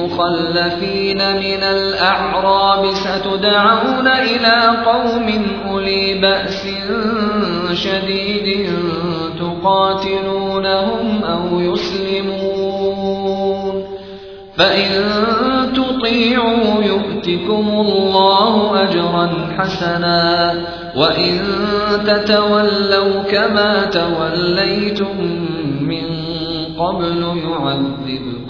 للمخلفين من الأعراب ستدعون إلى قوم أولي بأس شديد تقاتلونهم أو يسلمون. فإن تطيعوا يؤتكم الله أجرا حسنا وإن تتولوا كما توليتم من قبل يعذبكم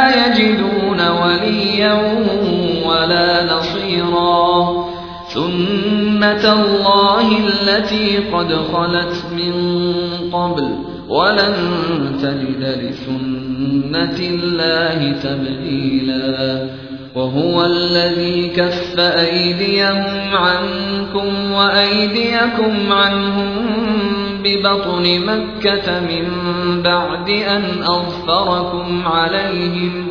ولا نصيرا. سنة الله التي قد خلت من قبل. ولن تجد لسنة الله تبديلا. وهو الذي كف أيديهم عنكم وأيديكم عنهم ببطن مكة من بعد أن أظفركم عليهم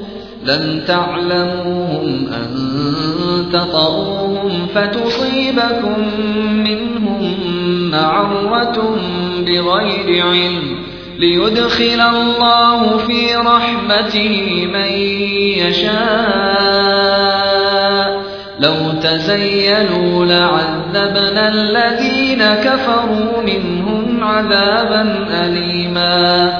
لن تعلموهم أن تطروهم فتصيبكم منهم معرة بغير علم ليدخل الله في رحمته من يشاء لو تزينوا لعذبنا الذين كفروا منهم عذابا أليما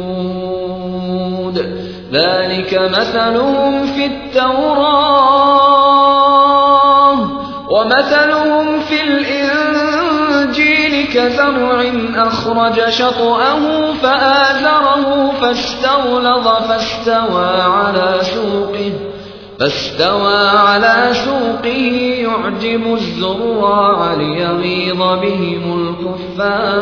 ذلك مثلهم في التوراة ومثلهم في الإنجيل كزرع أخرج شطأه فآزره فاستغلظ فاستوى على سوقه فاستوى على سوقه يعجب الزراع ليغيظ بهم الكفار